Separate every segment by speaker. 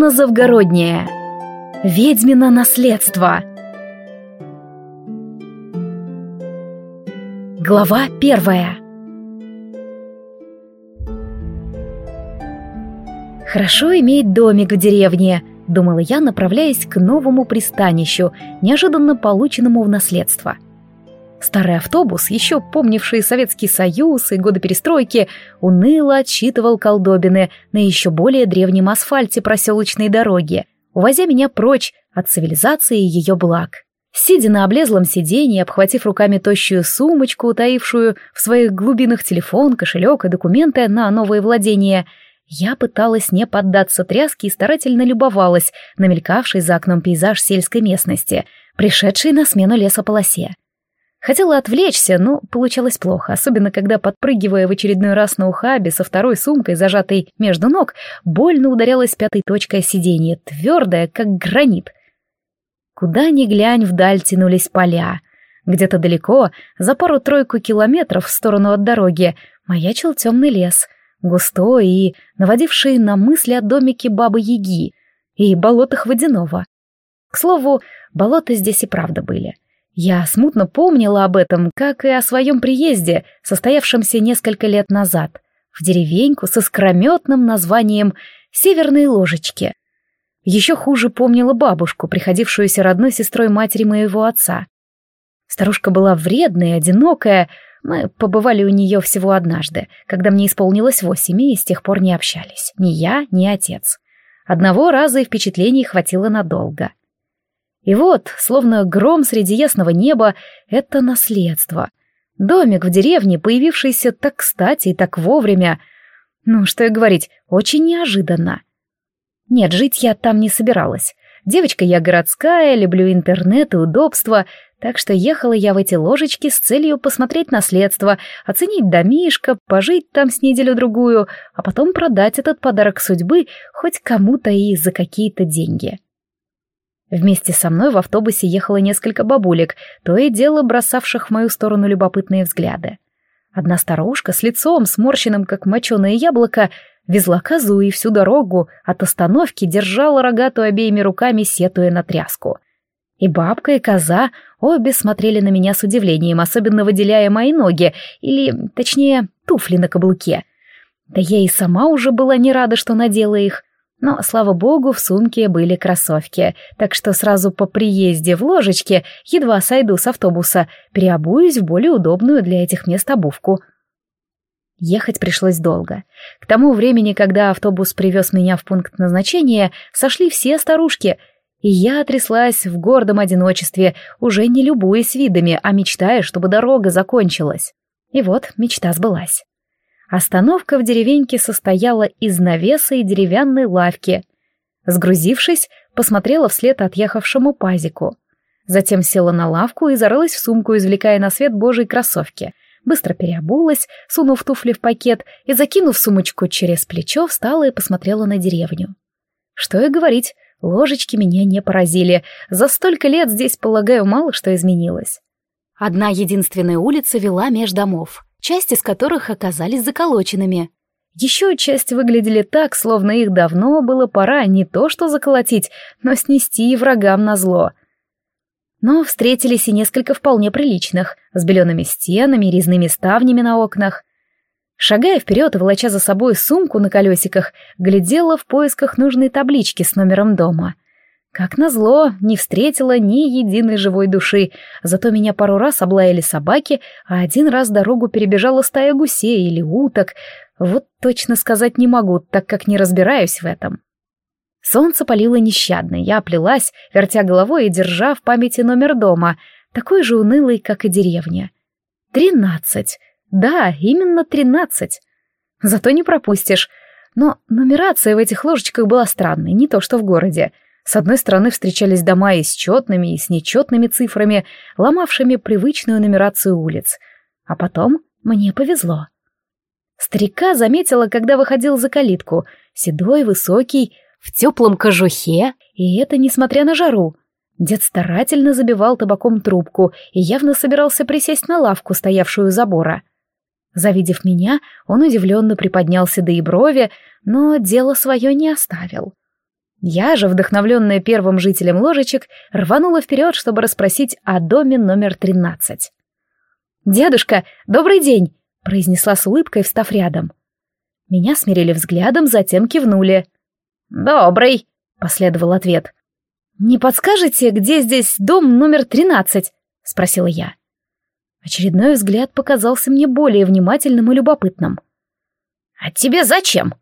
Speaker 1: Анна Завгородняя. Ведьмино наследство. Глава первая. Хорошо иметь домик в деревне, думала я, направляясь к новому пристанищу, неожиданно полученному в наследство. Старый автобус, еще помнивший Советский Союз и годы перестройки, уныло отсчитывал колдобины на еще более древнем асфальте проселочной дороги, увозя меня прочь от цивилизации и ее благ. Сидя на облезлом сиденье, обхватив руками тощую сумочку, утаившую в своих глубинах телефон, кошелек и документы на новые владения, я пыталась не поддаться тряске и старательно любовалась на мелькавший за окном пейзаж сельской местности, пришедший на смену лесополосе. Хотела отвлечься, но получалось плохо, особенно когда, подпрыгивая в очередной раз на ухабе со второй сумкой, зажатой между ног, больно ударялась пятой точкой сиденья, твердая, как гранит. Куда ни глянь, вдаль тянулись поля. Где-то далеко, за пару-тройку километров в сторону от дороги, маячил темный лес, густой и наводивший на мысли о домике Бабы-Яги и болотах водяного. К слову, болота здесь и правда были — я смутно помнила об этом, как и о своем приезде, состоявшемся несколько лет назад, в деревеньку со скрометным названием «Северные ложечки». Еще хуже помнила бабушку, приходившуюся родной сестрой матери моего отца. Старушка была вредная, одинокая, мы побывали у нее всего однажды, когда мне исполнилось восемь, и с тех пор не общались. Ни я, ни отец. Одного раза и впечатлений хватило надолго. И вот, словно гром среди ясного неба, это наследство. Домик в деревне, появившийся так кстати и так вовремя. Ну, что и говорить, очень неожиданно. Нет, жить я там не собиралась. Девочка я городская, люблю интернет и удобства, так что ехала я в эти ложечки с целью посмотреть наследство, оценить домишко, пожить там с неделю-другую, а потом продать этот подарок судьбы хоть кому-то и за какие-то деньги. Вместе со мной в автобусе ехало несколько бабулек, то и дело бросавших в мою сторону любопытные взгляды. Одна старушка с лицом, сморщенным, как моченое яблоко, везла козу и всю дорогу от остановки держала рогатую обеими руками, сетуя на тряску. И бабка, и коза обе смотрели на меня с удивлением, особенно выделяя мои ноги, или, точнее, туфли на каблуке. Да я и сама уже была не рада, что надела их. Но, слава богу, в сумке были кроссовки, так что сразу по приезде в ложечке, едва сойду с автобуса, переобуюсь в более удобную для этих мест обувку. Ехать пришлось долго. К тому времени, когда автобус привез меня в пункт назначения, сошли все старушки, и я тряслась в гордом одиночестве, уже не любуясь видами, а мечтая, чтобы дорога закончилась. И вот мечта сбылась. Остановка в деревеньке состояла из навеса и деревянной лавки. Сгрузившись, посмотрела вслед отъехавшему пазику. Затем села на лавку и зарылась в сумку, извлекая на свет божьей кроссовки. Быстро переобулась, сунув туфли в пакет и, закинув сумочку через плечо, встала и посмотрела на деревню. Что и говорить, ложечки меня не поразили. За столько лет здесь, полагаю, мало что изменилось. Одна единственная улица вела меж домов часть из которых оказались заколоченными. Еще часть выглядели так, словно их давно было пора не то что заколотить, но снести врагам на зло. Но встретились и несколько вполне приличных, с белеными стенами и резными ставнями на окнах. Шагая вперед и волоча за собой сумку на колесиках, глядела в поисках нужной таблички с номером дома — как назло, не встретила ни единой живой души, зато меня пару раз облаяли собаки, а один раз дорогу перебежала стая гусей или уток. Вот точно сказать не могу, так как не разбираюсь в этом. Солнце палило нещадно, я оплелась, вертя головой и держа в памяти номер дома, такой же унылый, как и деревня. Тринадцать. Да, именно тринадцать. Зато не пропустишь. Но нумерация в этих ложечках была странной, не то что в городе — с одной стороны встречались дома и с четными, и с нечетными цифрами, ломавшими привычную нумерацию улиц. А потом мне повезло. Старика заметила, когда выходил за калитку, седой, высокий, в теплом кожухе, и это несмотря на жару. Дед старательно забивал табаком трубку и явно собирался присесть на лавку, стоявшую у забора. Завидев меня, он удивленно приподнялся до и брови, но дело свое не оставил. Я же, вдохновленная первым жителем ложечек, рванула вперед, чтобы расспросить о доме номер тринадцать. «Дедушка, добрый день!» — произнесла с улыбкой, встав рядом. Меня смирили взглядом, затем кивнули. «Добрый!» — последовал ответ. «Не подскажете, где здесь дом номер тринадцать?» — спросила я. Очередной взгляд показался мне более внимательным и любопытным. «А тебе зачем?»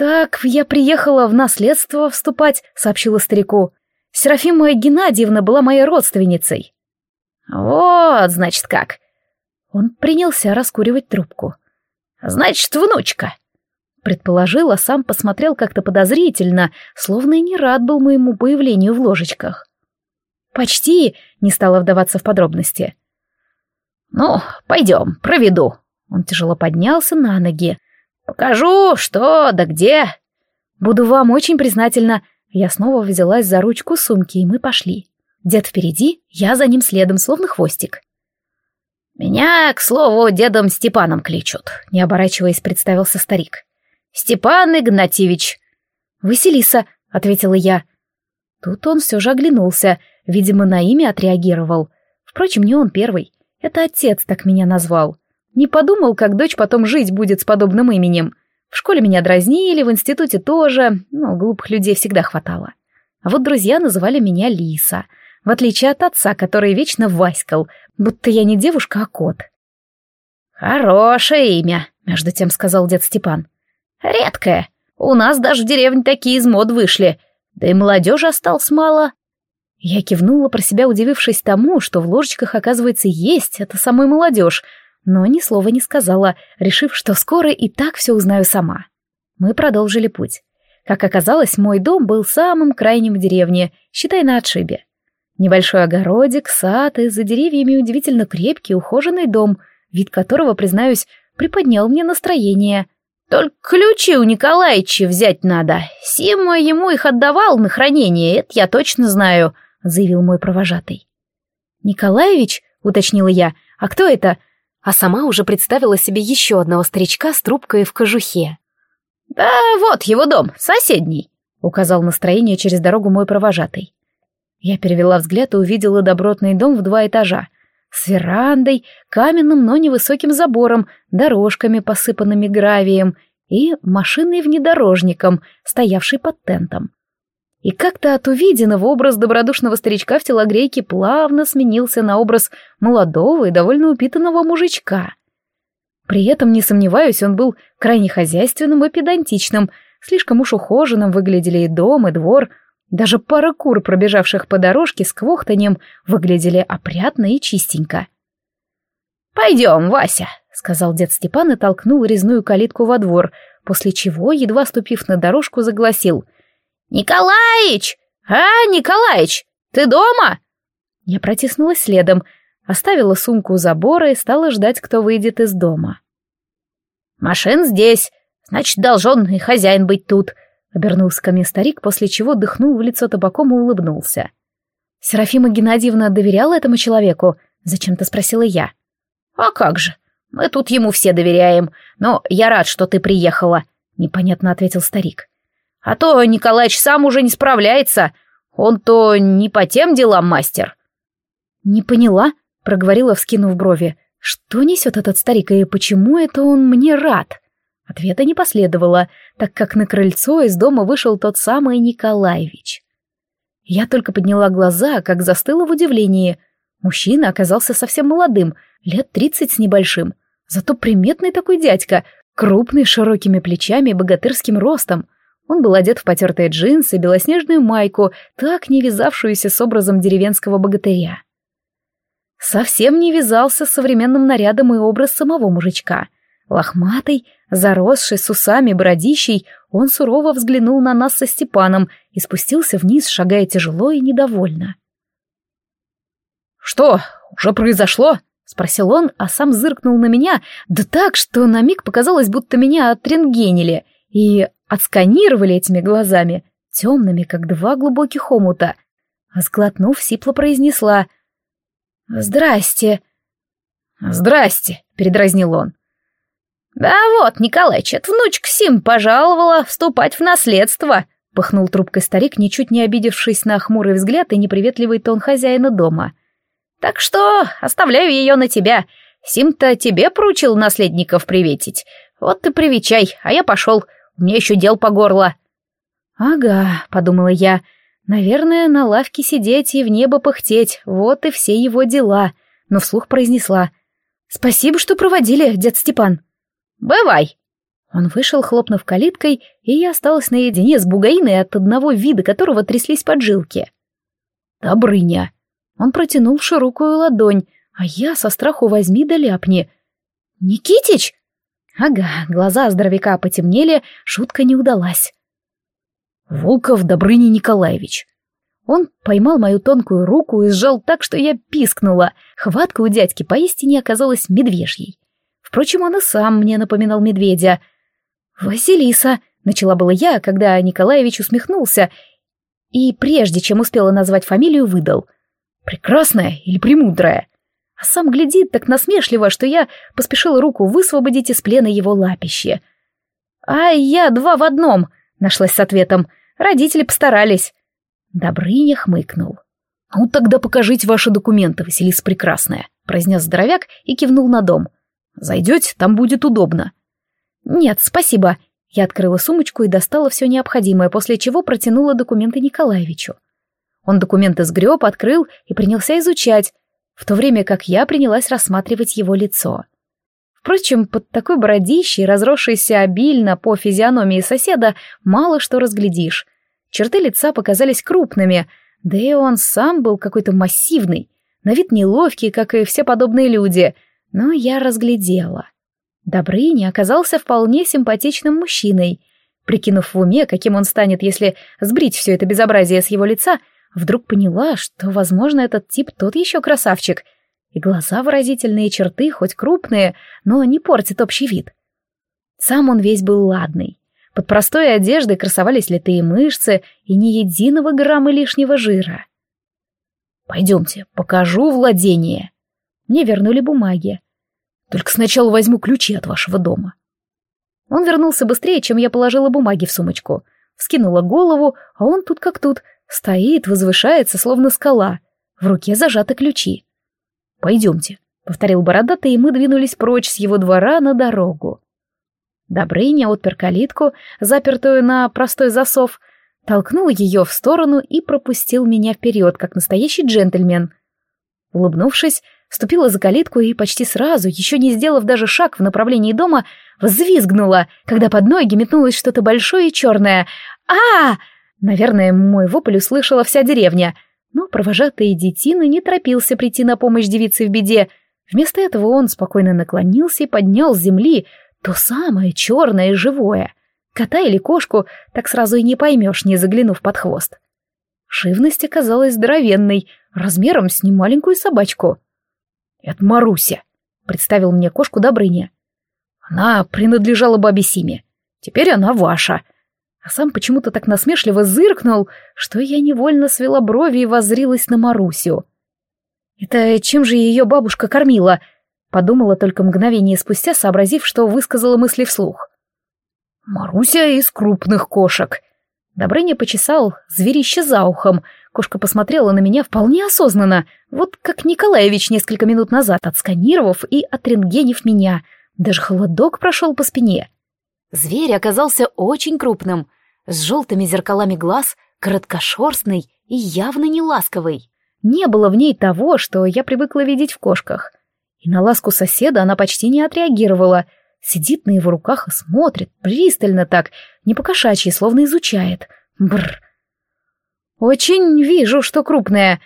Speaker 1: «Так, я приехала в наследство вступать», — сообщила старику. «Серафима Геннадьевна была моей родственницей». «Вот, значит, как». Он принялся раскуривать трубку. «Значит, внучка». Предположил, а сам посмотрел как-то подозрительно, словно и не рад был моему появлению в ложечках. «Почти», — не стала вдаваться в подробности. «Ну, пойдем, проведу». Он тяжело поднялся на ноги. «Покажу, что да где». «Буду вам очень признательна». Я снова взялась за ручку сумки, и мы пошли. Дед впереди, я за ним следом, словно хвостик. «Меня, к слову, дедом Степаном кличут», — не оборачиваясь, представился старик. «Степан Игнатьевич». «Василиса», — ответила я. Тут он все же оглянулся, видимо, на имя отреагировал. Впрочем, не он первый. Это отец так меня назвал. Не подумал, как дочь потом жить будет с подобным именем. В школе меня дразнили, в институте тоже, но глупых людей всегда хватало. А вот друзья называли меня Лиса, в отличие от отца, который вечно васькал, будто я не девушка, а кот. «Хорошее имя», — между тем сказал дед Степан. «Редкое. У нас даже в деревне такие из мод вышли. Да и молодежи осталось мало. Я кивнула про себя, удивившись тому, что в ложечках, оказывается, есть эта самая молодежь, но ни слова не сказала, решив, что скоро и так все узнаю сама. Мы продолжили путь. Как оказалось, мой дом был самым крайним в деревне, считай на отшибе. Небольшой огородик, сад и за деревьями удивительно крепкий, ухоженный дом, вид которого, признаюсь, приподнял мне настроение. Только ключи у Николаевича взять надо. Сима ему их отдавал на хранение, это я точно знаю —— заявил мой провожатый. «Николаевич?» — уточнила я. «А кто это?» А сама уже представила себе еще одного старичка с трубкой в кожухе. «Да вот его дом, соседний», — указал настроение через дорогу мой провожатый. Я перевела взгляд и увидела добротный дом в два этажа, с верандой, каменным, но невысоким забором, дорожками, посыпанными гравием, и машиной-внедорожником, стоявшей под тентом. И как-то от увиденного образ добродушного старичка в телогрейке плавно сменился на образ молодого и довольно упитанного мужичка. При этом, не сомневаюсь, он был крайне хозяйственным и педантичным, слишком уж ухоженным выглядели и дом, и двор, даже пара кур, пробежавших по дорожке с квохтанем, выглядели опрятно и чистенько. «Пойдем, Вася», — сказал дед Степан и толкнул резную калитку во двор, после чего, едва ступив на дорожку, загласил — «Николаич! А, Николаич, ты дома?» Я протиснулась следом, оставила сумку у забора и стала ждать, кто выйдет из дома. «Машин здесь, значит, должен и хозяин быть тут», — обернулся ко мне старик, после чего дыхнул в лицо табаком и улыбнулся. «Серафима Геннадьевна доверяла этому человеку?» — зачем-то спросила я. «А как же? Мы тут ему все доверяем, но я рад, что ты приехала», — непонятно ответил старик. А то Николаич сам уже не справляется. Он-то не по тем делам мастер. Не поняла, проговорила, вскинув брови. Что несет этот старик и почему это он мне рад? Ответа не последовало, так как на крыльцо из дома вышел тот самый Николаевич. Я только подняла глаза, как застыла в удивлении. Мужчина оказался совсем молодым, лет тридцать с небольшим. Зато приметный такой дядька, крупный, широкими плечами и богатырским ростом — он был одет в потертые джинсы, белоснежную майку, так не вязавшуюся с образом деревенского богатыря. Совсем не вязался с современным нарядом и образ самого мужичка. Лохматый, заросший, с усами, бородищей, он сурово взглянул на нас со Степаном и спустился вниз, шагая тяжело и недовольно. «Что, уже произошло?» — спросил он, а сам зыркнул на меня, да так, что на миг показалось, будто меня отрентгенили, и отсканировали этими глазами, темными, как два глубоких омута. А сглотнув, сипло произнесла «Здрасте». «Здрасте», — передразнил он. «Да вот, Николаич, эта внучка Сим пожаловала вступать в наследство», — пыхнул трубкой старик, ничуть не обидевшись на хмурый взгляд и неприветливый тон хозяина дома. «Так что оставляю ее на тебя. Сим-то тебе поручил наследников приветить. Вот ты привечай, а я пошел. Меня еще дел по горло». «Ага», — подумала я, — «наверное, на лавке сидеть и в небо пыхтеть, вот и все его дела», но вслух произнесла. «Спасибо, что проводили, дед Степан». «Бывай», он вышел, хлопнув калиткой, и я осталась наедине с бугаиной, от одного вида которого тряслись поджилки. «Добрыня!» Он протянул широкую ладонь, а я со страху возьми да ляпни. «Никитич!» Ага, глаза здоровяка потемнели, шутка не удалась. «Волков Добрыня Николаевич!» Он поймал мою тонкую руку и сжал так, что я пискнула. Хватка у дядьки поистине оказалась медвежьей. Впрочем, он и сам мне напоминал медведя — «Василиса!» — начала была я, когда Николаевич усмехнулся, и прежде чем успела назвать фамилию, выдал. «Прекрасная или премудрая?» А сам глядит так насмешливо, что я поспешила руку высвободить из плена его лапище. «А я два в одном!» — нашлась с ответом. «Родители постарались». Добрыня хмыкнул. «Ну тогда покажите ваши документы, Василиса Прекрасная», — произнес здоровяк и кивнул на дом. «Зайдете, там будет удобно». «Нет, спасибо». Я открыла сумочку и достала все необходимое, после чего протянула документы Николаевичу. Он документы сгреб, открыл и принялся изучать, в то время как я принялась рассматривать его лицо. Впрочем, под такой бородищей, разросшейся обильно по физиономии соседа, мало что разглядишь. Черты лица показались крупными, да и он сам был какой-то массивный, на вид неловкий, как и все подобные люди, но я разглядела. Добрыня оказался вполне симпатичным мужчиной. Прикинув в уме, каким он станет, если сбрить все это безобразие с его лица, вдруг поняла, что, возможно, этот тип тот еще красавчик. И глаза выразительные, черты, хоть крупные, но не портят общий вид. Сам он весь был ладный. Под простой одеждой красовались литые мышцы и ни единого грамма лишнего жира. «Пойдемте, покажу владение». Мне вернули бумаги. Только сначала возьму ключи от вашего дома». Он вернулся быстрее, чем я положила бумаги в сумочку. Вскинула голову, а он тут как тут, стоит, возвышается, словно скала. В руке зажаты ключи. «Пойдемте», — повторил бородатый, и мы двинулись прочь с его двора на дорогу. Добрыня отпер калитку, запертую на простой засов, толкнул ее в сторону и пропустил меня вперед, как настоящий джентльмен. Улыбнувшись, ступила за калитку и почти сразу, еще не сделав даже шаг в направлении дома, взвизгнула, когда под ноги метнулось что-то большое и черное. а, Наверное, мой вопль услышала вся деревня. Но провожатый детина не торопился прийти на помощь девице в беде. Вместо этого он спокойно наклонился и поднял с земли то самое черное живое. Кота или кошку так сразу и не поймешь, не заглянув под хвост. Живность оказалась здоровенной, размером с немаленькую собачку. «Это Маруся», — представил мне кошку Добрыня. «Она принадлежала бабе Симе. Теперь она ваша». А сам почему-то так насмешливо зыркнул, что я невольно свела брови и воззрилась на Марусю. «Это чем же ее бабушка кормила?» — подумала только мгновение спустя, сообразив, что высказала мысли вслух. «Маруся из крупных кошек». Добрыня почесал зверище за ухом — Кошка посмотрела на меня вполне осознанно, вот как Николаевич несколько минут назад, отсканировав и отрентгенив меня. Даже холодок прошел по спине. Зверь оказался очень крупным, с желтыми зеркалами глаз, короткошерстный и явно не ласковый. Не было в ней того, что я привыкла видеть в кошках. И на ласку соседа она почти не отреагировала. Сидит на его руках и смотрит, пристально так, не покошачьи, словно изучает. Бррр. «Очень вижу, что крупная.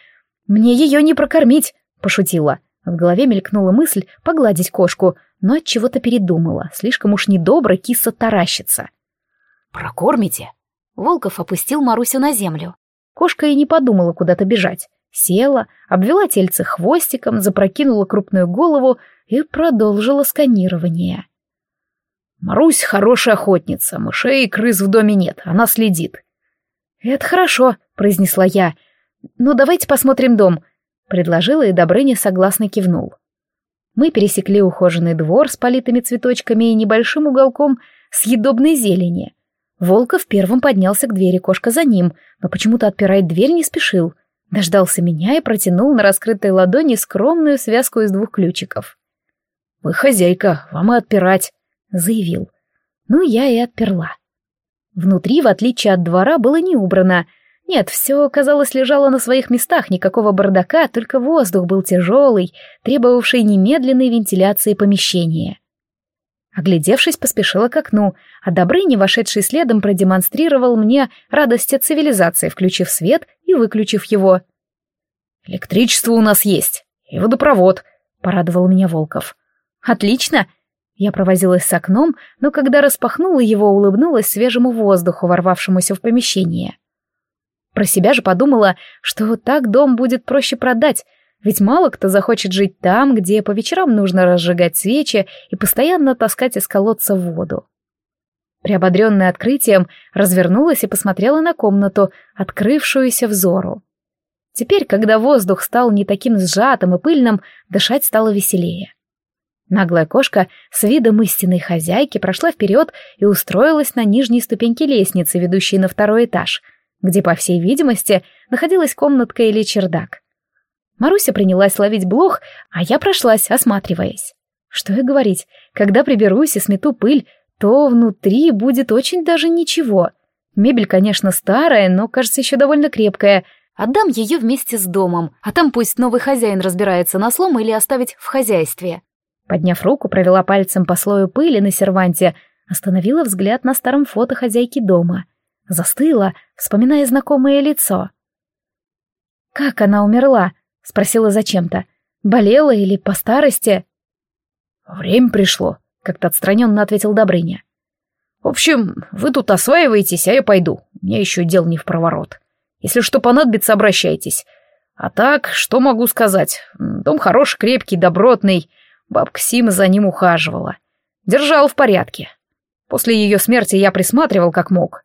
Speaker 1: Мне ее не прокормить», — пошутила. В голове мелькнула мысль погладить кошку, но от чего-то передумала. Слишком уж недобро киса таращится. «Прокормите?» Волков опустил Марусю на землю. Кошка и не подумала куда-то бежать. Села, обвела тельце хвостиком, запрокинула крупную голову и продолжила сканирование. «Марусь хорошая охотница, мышей и крыс в доме нет, она следит». «Это хорошо», — произнесла я. «Ну, давайте посмотрим дом», — предложила, и Добрыня согласно кивнул. Мы пересекли ухоженный двор с политыми цветочками и небольшим уголком съедобной зелени. Волков первым поднялся к двери, кошка за ним, но почему-то отпирать дверь не спешил. Дождался меня и протянул на раскрытой ладони скромную связку из двух ключиков. «Вы хозяйка, вам и отпирать», — заявил. Ну, я и отперла. Внутри, в отличие от двора, было не убрано. Нет, все, казалось, лежало на своих местах, никакого бардака, только воздух был тяжелый, требовавший немедленной вентиляции помещения. Оглядевшись, поспешила к окну, а Добрыня, вошедший следом, продемонстрировал мне радость от цивилизации, включив свет и выключив его. «Электричество у нас есть, и водопровод», — порадовал меня Волков. «Отлично!» Я провозилась с окном, но когда распахнула его, улыбнулась свежему воздуху, ворвавшемуся в помещение. Про себя же подумала, что так дом будет проще продать, ведь мало кто захочет жить там, где по вечерам нужно разжигать свечи и постоянно таскать из колодца воду. Приободренная открытием, развернулась и посмотрела на комнату, открывшуюся взору. Теперь, когда воздух стал не таким сжатым и пыльным, дышать стало веселее. Наглая кошка с видом истинной хозяйки прошла вперед и устроилась на нижней ступеньке лестницы, ведущей на второй этаж, где, по всей видимости, находилась комнатка или чердак. Маруся принялась ловить блох, а я прошлась, осматриваясь. Что и говорить, когда приберусь и смету пыль, то внутри будет очень даже ничего. Мебель, конечно, старая, но, кажется, еще довольно крепкая. Отдам ее вместе с домом, а там пусть новый хозяин разбирается на слом или оставить в хозяйстве. Подняв руку, провела пальцем по слою пыли на серванте, остановила взгляд на старом фото хозяйки дома. Застыла, вспоминая знакомое лицо. «Как она умерла?» — спросила зачем-то. «Болела или по старости?» «Время пришло», — как-то отстраненно ответил Добрыня. «В общем, вы тут осваиваетесь, а я пойду. У меня еще дел не в проворот. Если что понадобится, обращайтесь. А так, что могу сказать? Дом хороший, крепкий, добротный». Бабка Сима за ним ухаживала. Держала в порядке. После ее смерти я присматривал как мог.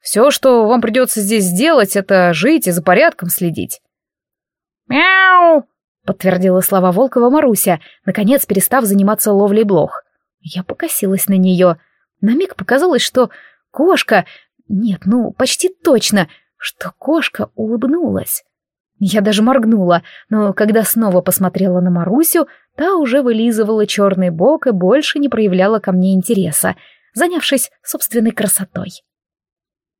Speaker 1: Все, что вам придется здесь сделать, это жить и за порядком следить. «Мяу!» — подтвердила слова Волкова Маруся, наконец перестав заниматься ловлей блох. Я покосилась на нее. На миг показалось, что кошка... Нет, ну, почти точно, что кошка улыбнулась. Я даже моргнула, но когда снова посмотрела на Марусю, та уже вылизывала черный бок и больше не проявляла ко мне интереса, занявшись собственной красотой.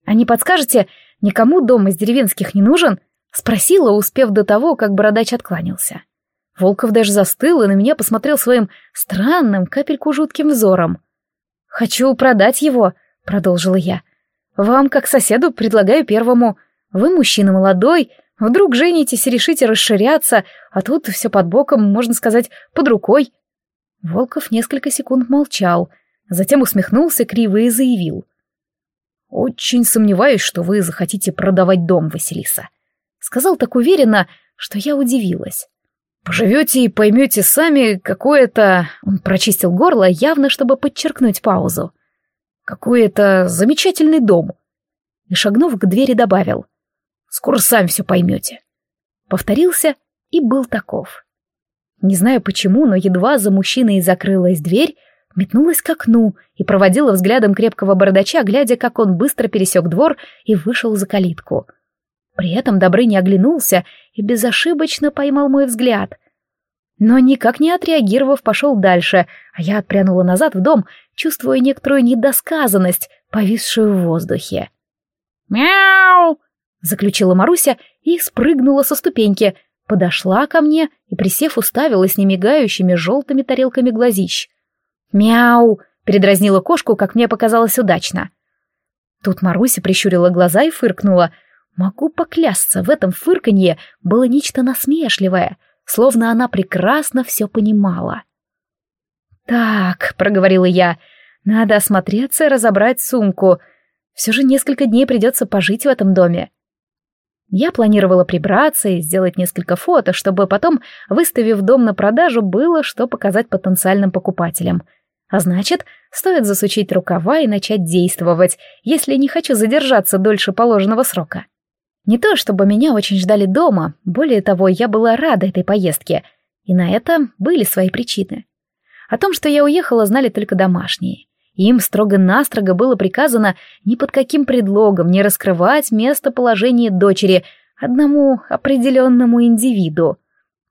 Speaker 1: «А не подскажете, никому дом из деревенских не нужен?» — спросила, успев до того, как бородач откланялся. Волков даже застыл и на меня посмотрел своим странным, капельку жутким взором. «Хочу продать его», — продолжила я. «Вам, как соседу, предлагаю первому. Вы мужчина молодой, Вдруг женитесь и решите расширяться, а тут все под боком, можно сказать, под рукой. Волков несколько секунд молчал, затем усмехнулся криво и заявил. «Очень сомневаюсь, что вы захотите продавать дом, Василиса». Сказал так уверенно, что я удивилась. «Поживете и поймете сами, какое-то...» Он прочистил горло, явно чтобы подчеркнуть паузу. «Какой это замечательный дом!» И, шагнув к двери, добавил — Скоро сами все поймете. Повторился и был таков. Не знаю почему, но едва за мужчиной закрылась дверь, метнулась к окну и проводила взглядом крепкого бородача, глядя, как он быстро пересек двор и вышел за калитку. При этом Добрыня оглянулся и безошибочно поймал мой взгляд. Но никак не отреагировав, пошел дальше, а я отпрянула назад в дом, чувствуя некоторую недосказанность, повисшую в воздухе. «Мяу!» заключила Маруся и спрыгнула со ступеньки, подошла ко мне и, присев, уставилась немигающими желтыми тарелками глазищ. «Мяу!» — передразнила кошку, как мне показалось удачно. Тут Маруся прищурила глаза и фыркнула. Могу поклясться, в этом фырканье было нечто насмешливое, словно она прекрасно все понимала. «Так», — проговорила я, — «надо осмотреться и разобрать сумку. Все же несколько дней придется пожить в этом доме. Я планировала прибраться и сделать несколько фото, чтобы потом, выставив дом на продажу, было что показать потенциальным покупателям. А значит, стоит засучить рукава и начать действовать, если не хочу задержаться дольше положенного срока. Не то, чтобы меня очень ждали дома, более того, я была рада этой поездке, и на это были свои причины. О том, что я уехала, знали только домашние. Им строго-настрого было приказано ни под каким предлогом не раскрывать местоположение дочери одному определенному индивиду.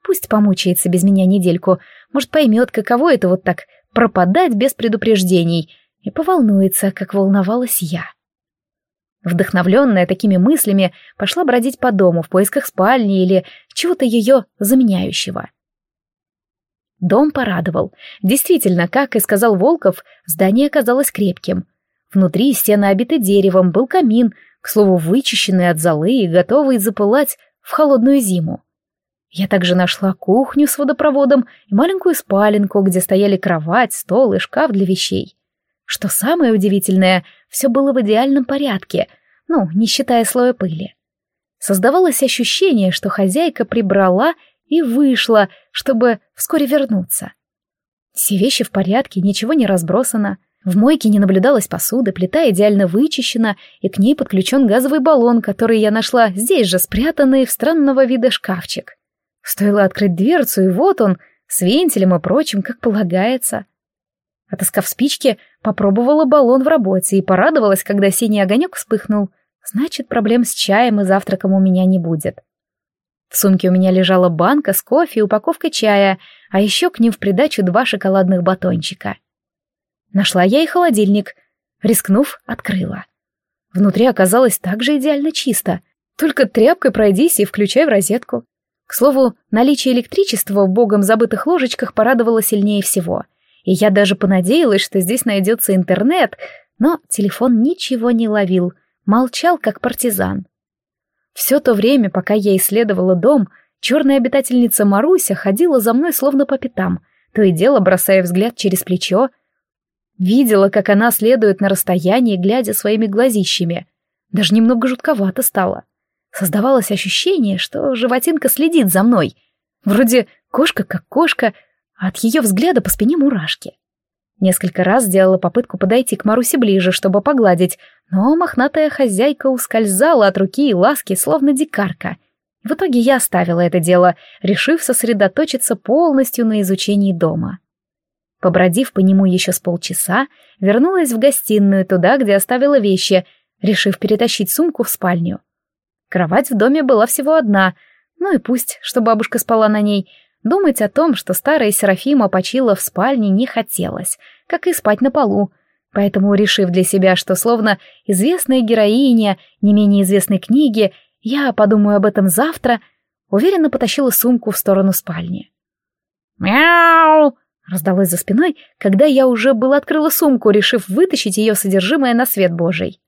Speaker 1: Пусть помучается без меня недельку, может, поймет, каково это вот так пропадать без предупреждений, и поволнуется, как волновалась я. Вдохновленная такими мыслями, пошла бродить по дому в поисках спальни или чего-то ее заменяющего. Дом порадовал. Действительно, как и сказал Волков, здание оказалось крепким. Внутри стены обиты деревом, был камин, к слову, вычищенный от золы и готовый запылать в холодную зиму. Я также нашла кухню с водопроводом и маленькую спаленку, где стояли кровать, стол и шкаф для вещей. Что самое удивительное, все было в идеальном порядке, ну, не считая слоя пыли. Создавалось ощущение, что хозяйка прибрала и вышла, чтобы вскоре вернуться. Все вещи в порядке, ничего не разбросано. В мойке не наблюдалось посуды, плита идеально вычищена, и к ней подключен газовый баллон, который я нашла здесь же, спрятанный в странного вида шкафчик. Стоило открыть дверцу, и вот он, с вентилем и прочим, как полагается. Отыскав спички, попробовала баллон в работе и порадовалась, когда синий огонек вспыхнул. Значит, проблем с чаем и завтраком у меня не будет. В сумке у меня лежала банка с кофе и упаковка чая, а еще к ним в придачу два шоколадных батончика. Нашла я и холодильник. Рискнув, открыла. Внутри оказалось так же идеально чисто. Только тряпкой пройдись и включай в розетку. К слову, наличие электричества в богом забытых ложечках порадовало сильнее всего. И я даже понадеялась, что здесь найдется интернет, но телефон ничего не ловил, молчал как партизан. Все то время, пока я исследовала дом, черная обитательница Маруся ходила за мной словно по пятам, то и дело бросая взгляд через плечо. Видела, как она следует на расстоянии, глядя своими глазищами. Даже немного жутковато стало. — Создавалось ощущение, что животинка следит за мной. Вроде кошка как кошка, а от ее взгляда по спине мурашки. Несколько раз сделала попытку подойти к Марусе ближе, чтобы погладить, но мохнатая хозяйка ускользала от руки и ласки, словно дикарка. В итоге я оставила это дело, решив сосредоточиться полностью на изучении дома. Побродив по нему еще с полчаса, вернулась в гостиную, туда, где оставила вещи, решив перетащить сумку в спальню. Кровать в доме была всего одна, ну и пусть, что бабушка спала на ней. Думать о том, что старая Серафима почила в спальне, не хотелось, как и спать на полу. Поэтому, решив для себя, что словно известная героиня не менее известной книги, я подумаю об этом завтра, уверенно потащила сумку в сторону спальни. «Мяу!» — раздалось за спиной, когда я уже было открыла сумку, решив вытащить ее содержимое на свет божий.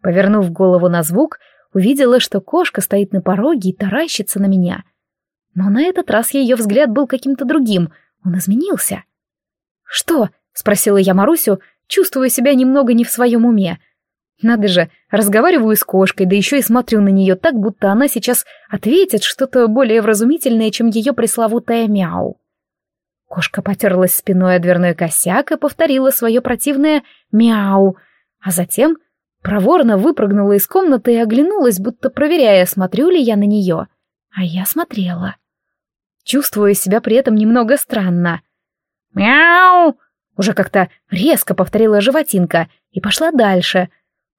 Speaker 1: Повернув голову на звук, увидела, что кошка стоит на пороге и таращится на меня. Но на этот раз ее взгляд был каким-то другим, он изменился. «Что?» — спросила я Марусю, чувствуя себя немного не в своем уме. Надо же, разговариваю с кошкой, да еще и смотрю на нее так, будто она сейчас ответит что-то более вразумительное, чем ее пресловутое мяу. Кошка потерлась спиной о дверной косяк и повторила свое противное «мяу», а затем Проворно выпрыгнула из комнаты и оглянулась, будто проверяя, смотрю ли я на нее. А я смотрела. Чувствуя себя при этом немного странно. «Мяу!» Уже как-то резко повторила животинка и пошла дальше.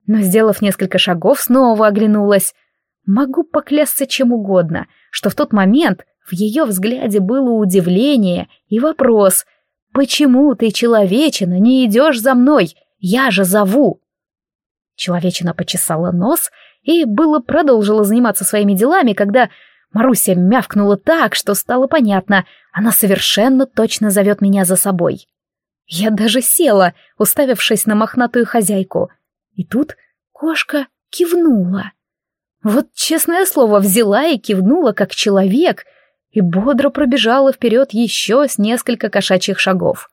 Speaker 1: Но, сделав несколько шагов, снова оглянулась. Могу поклясться чем угодно, что в тот момент в ее взгляде было удивление и вопрос «Почему ты, человечина, не идешь за мной? Я же зову!» Человечина почесала нос и было продолжила заниматься своими делами, когда Маруся мявкнула так, что стало понятно, она совершенно точно зовет меня за собой. Я даже села, уставившись на мохнатую хозяйку. И тут кошка кивнула. Вот, честное слово, взяла и кивнула, как человек, и бодро пробежала вперед еще с несколько кошачьих шагов.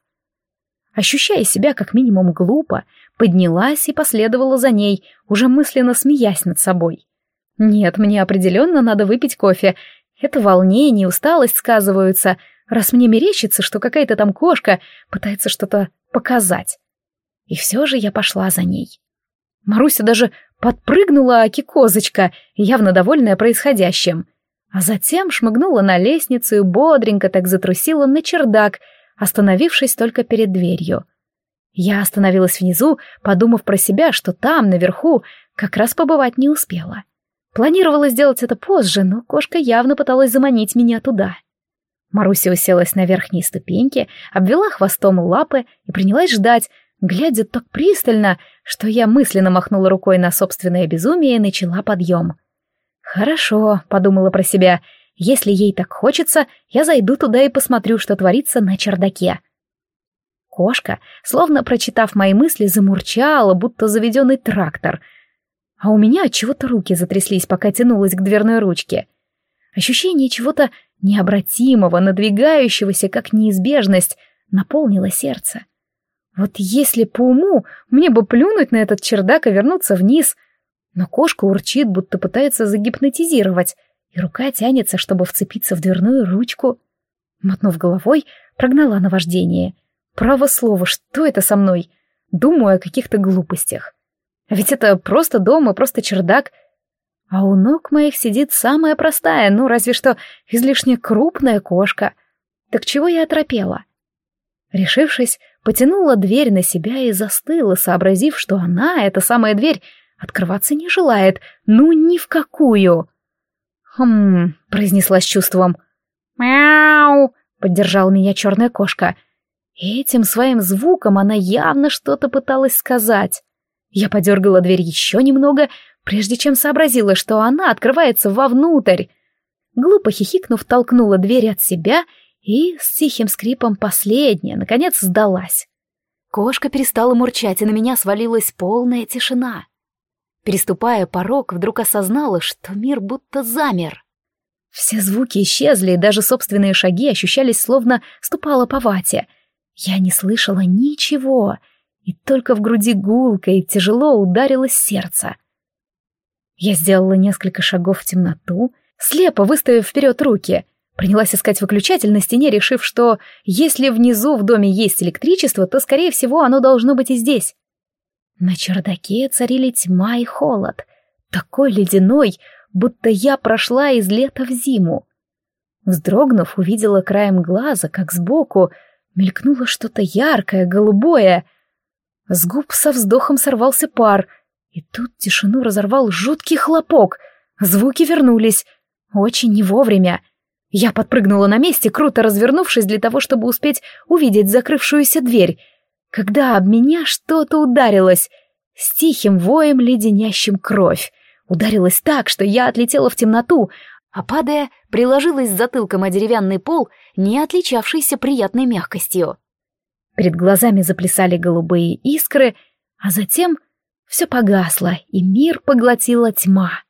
Speaker 1: Ощущая себя как минимум глупо, поднялась и последовала за ней, уже мысленно смеясь над собой. Нет, мне определенно надо выпить кофе. Это волнение, усталость сказываются, раз мне мерещится, что какая-то там кошка пытается что-то показать. И все же я пошла за ней. Маруся даже подпрыгнула аки-козочка, явно довольная происходящим. А затем шмыгнула на лестницу и бодренько так затрусила на чердак, остановившись только перед дверью. Я остановилась внизу, подумав про себя, что там, наверху, как раз побывать не успела. Планировала сделать это позже, но кошка явно пыталась заманить меня туда. Маруся уселась на верхней ступеньке, обвела хвостом лапы и принялась ждать, глядя так пристально, что я мысленно махнула рукой на собственное безумие и начала подъем. «Хорошо», — подумала про себя, — «если ей так хочется, я зайду туда и посмотрю, что творится на чердаке». Кошка, словно прочитав мои мысли, замурчала, будто заведенный трактор — а у меня от чего-то руки затряслись, пока тянулась к дверной ручке. Ощущение чего-то необратимого, надвигающегося, как неизбежность, наполнило сердце. Вот если по уму, мне бы плюнуть на этот чердак и вернуться вниз. Но кошка урчит, будто пытается загипнотизировать, и рука тянется, чтобы вцепиться в дверную ручку. Мотнув головой, прогнала наваждение. Право слово, что это со мной? Думаю о каких-то глупостях. Ведь это просто дом и просто чердак. А у ног моих сидит самая простая, ну разве что излишне крупная кошка. Так чего я оторопела? Решившись, потянула дверь на себя и застыла, сообразив, что она, эта самая дверь, открываться не желает, ну ни в какую. «Хм...» — произнесла с чувством. «Мяу!» — поддержала меня черная кошка. Этим своим звуком она явно что-то пыталась сказать. Я подергала дверь еще немного, прежде чем сообразила, что она открывается вовнутрь. Глупо хихикнув, толкнула дверь от себя и с тихим скрипом последняя, наконец, сдалась. Кошка перестала мурчать, и на меня свалилась полная тишина. Переступая порог, вдруг осознала, что мир будто замер. Все звуки исчезли, и даже собственные шаги ощущались, словно ступала по вате. Я не слышала ничего — и только в груди гулко и тяжело ударилось сердце. Я сделала несколько шагов в темноту, слепо выставив вперед руки, принялась искать выключатель на стене, решив, что если внизу в доме есть электричество, то, скорее всего, оно должно быть и здесь. На чердаке царили тьма и холод, такой ледяной, будто я прошла из лета в зиму. Вздрогнув, увидела краем глаза, как сбоку мелькнуло что-то яркое, голубое — с губ со вздохом сорвался пар, и тут тишину разорвал жуткий хлопок. Звуки вернулись. Очень не вовремя. Я подпрыгнула на месте, круто развернувшись для того, чтобы успеть увидеть закрывшуюся дверь, когда об меня что-то ударилось, с тихим воем леденящим кровь. Ударилось так, что я отлетела в темноту, а падая, приложилась затылком о деревянный пол, не отличавшийся приятной мягкостью. Перед глазами заплясали голубые искры, а затем все погасло, и мир поглотила тьма.